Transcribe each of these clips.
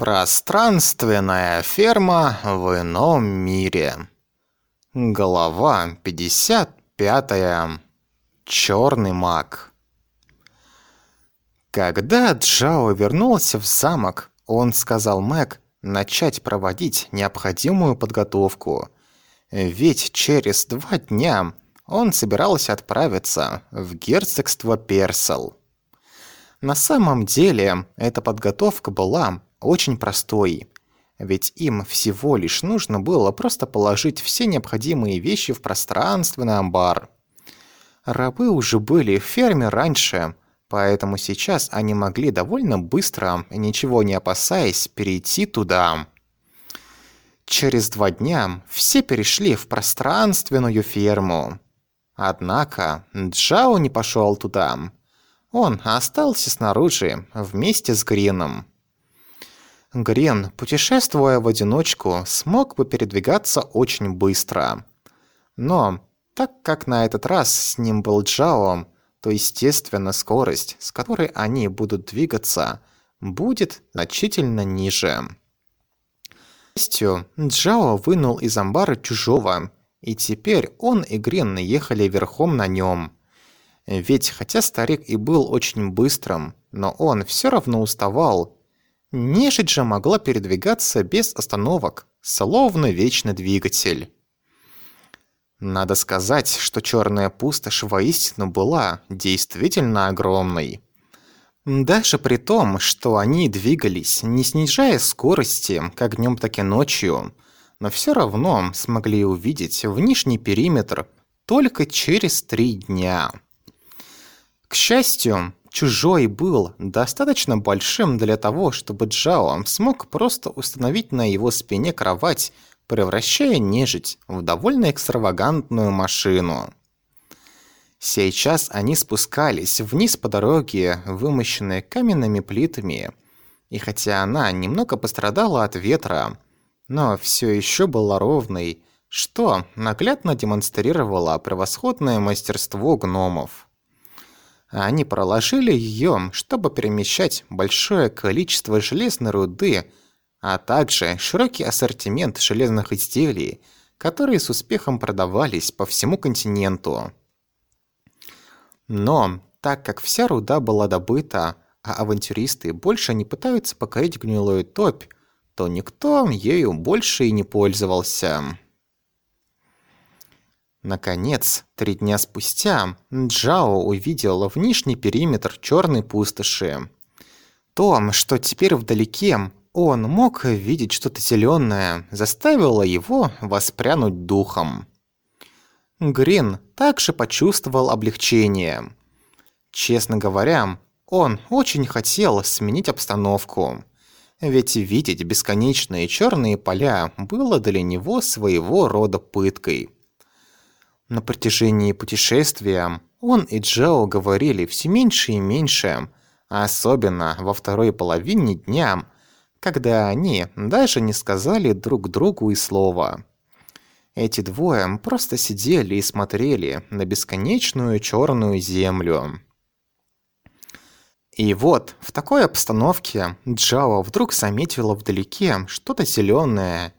Пространственная ферма в ином мире. Глава 55. Чёрный маг. Когда Джао вернулся в замок, он сказал Мэг начать проводить необходимую подготовку. Ведь через два дня он собирался отправиться в герцогство Персел. На самом деле, эта подготовка была очень простой. Ведь им всего лишь нужно было просто положить все необходимые вещи в пространственный амбар. Рабы уже были в ферме раньше, поэтому сейчас они могли довольно быстро, ничего не опасаясь, перейти туда. Через два дня все перешли в пространственную ферму. Однако Джао не пошел туда. Он остался снаружи вместе с Грином. Грен, путешествуя в одиночку, смог бы передвигаться очень быстро. Но, так как на этот раз с ним был Джао, то, естественно, скорость, с которой они будут двигаться, будет значительно ниже. К счастью, Джао вынул из амбара чужого, и теперь он и Грен ехали верхом на нем. Ведь хотя старик и был очень быстрым, но он все равно уставал, Нежить же могла передвигаться без остановок, словно вечный двигатель. Надо сказать, что черная пустошь воистину была действительно огромной. Даже при том, что они двигались, не снижая скорости, как днем, так и ночью, но все равно смогли увидеть внешний периметр только через три дня. К счастью, Чужой был достаточно большим для того, чтобы Джао смог просто установить на его спине кровать, превращая нежить в довольно экстравагантную машину. Сейчас они спускались вниз по дороге, вымощенной каменными плитами, и хотя она немного пострадала от ветра, но все еще была ровной, что наглядно демонстрировало превосходное мастерство гномов. Они проложили ее, чтобы перемещать большое количество железной руды, а также широкий ассортимент железных изделий, которые с успехом продавались по всему континенту. Но, так как вся руда была добыта, а авантюристы больше не пытаются покорить гнилую топь, то никто ею больше и не пользовался. Наконец, три дня спустя, Джао увидел внешний периметр черной пустоши. То, что теперь вдалеке, он мог видеть что-то зеленое, заставило его воспрянуть духом. Грин также почувствовал облегчение. Честно говоря, он очень хотел сменить обстановку. Ведь видеть бесконечные черные поля было для него своего рода пыткой. На протяжении путешествия он и Джао говорили все меньше и меньше, особенно во второй половине дня, когда они даже не сказали друг другу и слова. Эти двое просто сидели и смотрели на бесконечную черную землю. И вот, в такой обстановке Джао вдруг заметила вдалеке что-то зеленое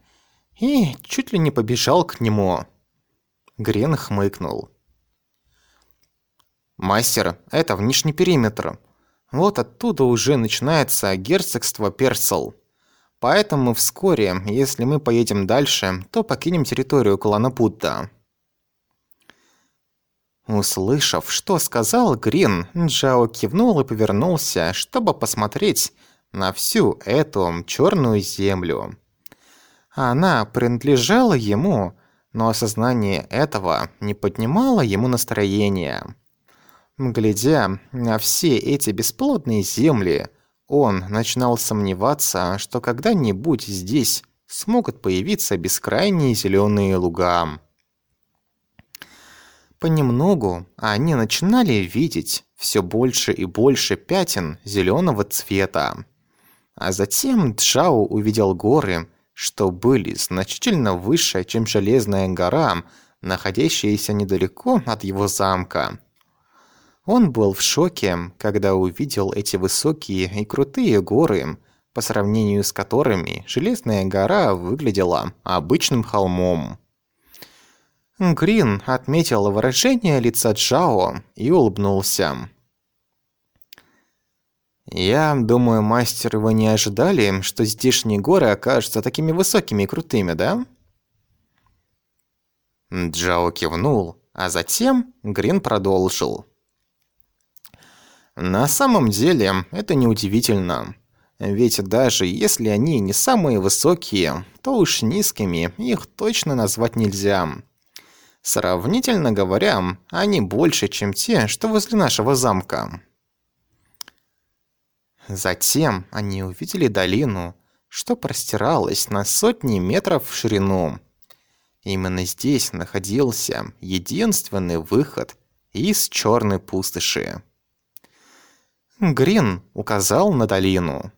и чуть ли не побежал к нему. Грен хмыкнул. «Мастер, это внешний периметр. Вот оттуда уже начинается герцогство Персел. Поэтому вскоре, если мы поедем дальше, то покинем территорию клана Путта». Услышав, что сказал Грин, Джао кивнул и повернулся, чтобы посмотреть на всю эту черную землю. Она принадлежала ему, но осознание этого не поднимало ему настроения. Глядя на все эти бесплодные земли, он начинал сомневаться, что когда-нибудь здесь смогут появиться бескрайние зеленые луга. Понемногу они начинали видеть все больше и больше пятен зеленого цвета. А затем Джао увидел горы, что были значительно выше, чем Железная гора, находящаяся недалеко от его замка. Он был в шоке, когда увидел эти высокие и крутые горы, по сравнению с которыми Железная гора выглядела обычным холмом. Грин отметил выражение лица Джао и улыбнулся. «Я думаю, мастер, вы не ожидали, что здешние горы окажутся такими высокими и крутыми, да?» Джао кивнул, а затем Грин продолжил. «На самом деле, это неудивительно. Ведь даже если они не самые высокие, то уж низкими их точно назвать нельзя. Сравнительно говоря, они больше, чем те, что возле нашего замка. Затем они увидели долину, что простиралась на сотни метров в ширину. Именно здесь находился единственный выход из черной пустоши. Грин указал на долину.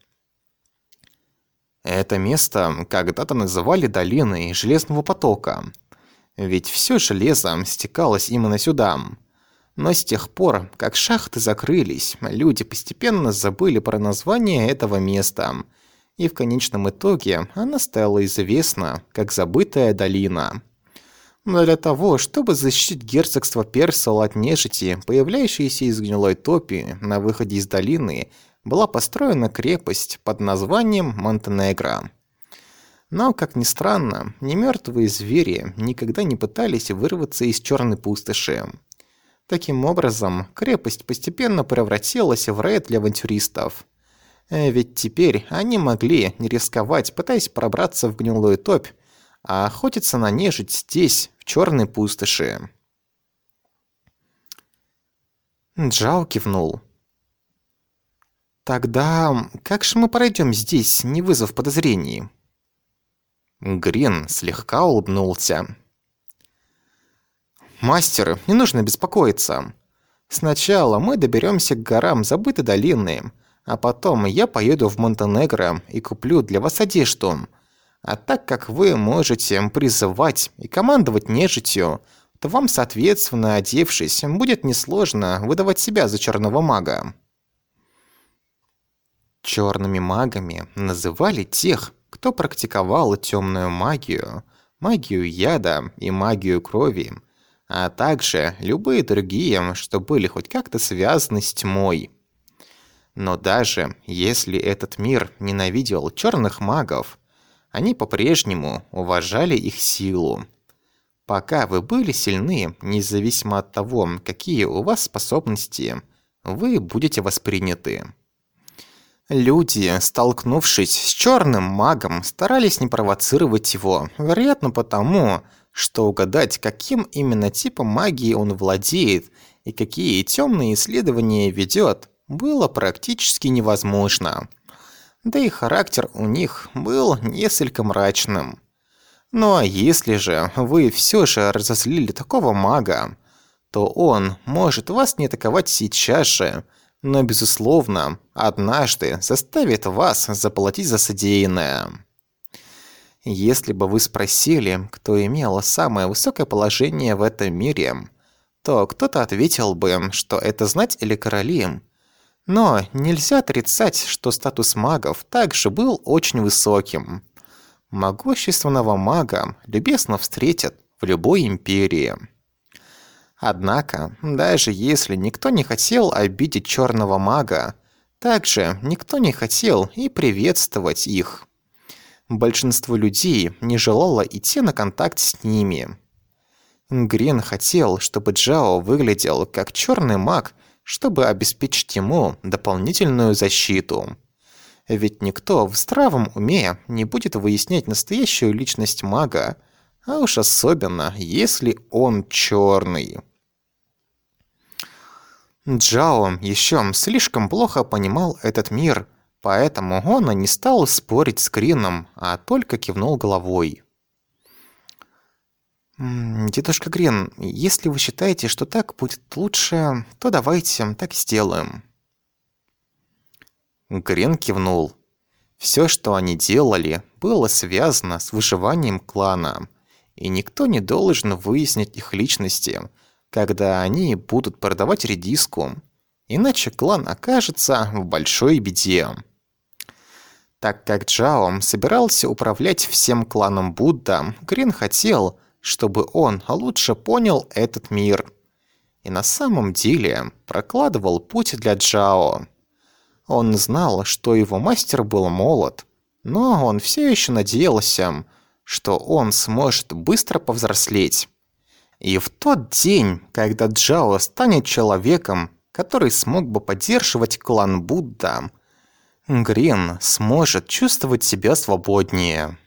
Это место когда-то называли долиной Железного потока, ведь все железо стекалось именно сюда. Но с тех пор, как шахты закрылись, люди постепенно забыли про название этого места, и в конечном итоге она стала известна как Забытая долина. Но для того, чтобы защитить герцогство Персол от нежити, появляющейся из гнилой топи на выходе из долины – была построена крепость под названием Монтенегро. Но, как ни странно, немертвые звери никогда не пытались вырваться из черной пустоши. Таким образом, крепость постепенно превратилась в рай для авантюристов. Э, ведь теперь они могли не рисковать, пытаясь пробраться в гнилую топь, а охотиться на нежить здесь, в черной пустоши. Джао кивнул. Тогда как же мы пройдем здесь, не вызвав подозрений? Грин слегка улыбнулся. Мастер, не нужно беспокоиться. Сначала мы доберемся к горам забытой долины, а потом я поеду в Монтенегро и куплю для вас одежду. А так как вы можете призывать и командовать нежитью, то вам, соответственно, одевшись, будет несложно выдавать себя за черного мага. Черными магами называли тех, кто практиковал темную магию, магию яда и магию крови, а также любые другие, что были хоть как-то связаны с тьмой. Но даже если этот мир ненавидел черных магов, они по-прежнему уважали их силу. Пока вы были сильны, независимо от того, какие у вас способности, вы будете восприняты. Люди, столкнувшись с черным магом, старались не провоцировать его, вероятно потому, что угадать, каким именно типом магии он владеет и какие темные исследования ведет, было практически невозможно. Да и характер у них был несколько мрачным. Ну а если же вы все же разозлили такого мага, то он может вас не атаковать сейчас же, но, безусловно, однажды заставит вас заплатить за содеянное. Если бы вы спросили, кто имел самое высокое положение в этом мире, то кто-то ответил бы, что это знать или короли. Но нельзя отрицать, что статус магов также был очень высоким. Могущественного мага любезно встретят в любой империи. Однако, даже если никто не хотел обидеть черного мага, также никто не хотел и приветствовать их. Большинство людей не желало идти на контакт с ними. Грин хотел, чтобы Джао выглядел как черный маг, чтобы обеспечить ему дополнительную защиту. Ведь никто в здравом уме не будет выяснять настоящую личность мага, а уж особенно, если он черный. Джао еще слишком плохо понимал этот мир, поэтому он и не стал спорить с Грином, а только кивнул головой. «Дедушка Грин, если вы считаете, что так будет лучше, то давайте так сделаем». Грин кивнул. Все, что они делали, было связано с выживанием клана, и никто не должен выяснить их личности – когда они будут продавать редиску, иначе клан окажется в большой беде. Так как Джао собирался управлять всем кланом Будда, Грин хотел, чтобы он лучше понял этот мир. И на самом деле прокладывал путь для Джао. Он знал, что его мастер был молод, но он все еще надеялся, что он сможет быстро повзрослеть. И в тот день, когда Джао станет человеком, который смог бы поддерживать клан Будда, Грин сможет чувствовать себя свободнее.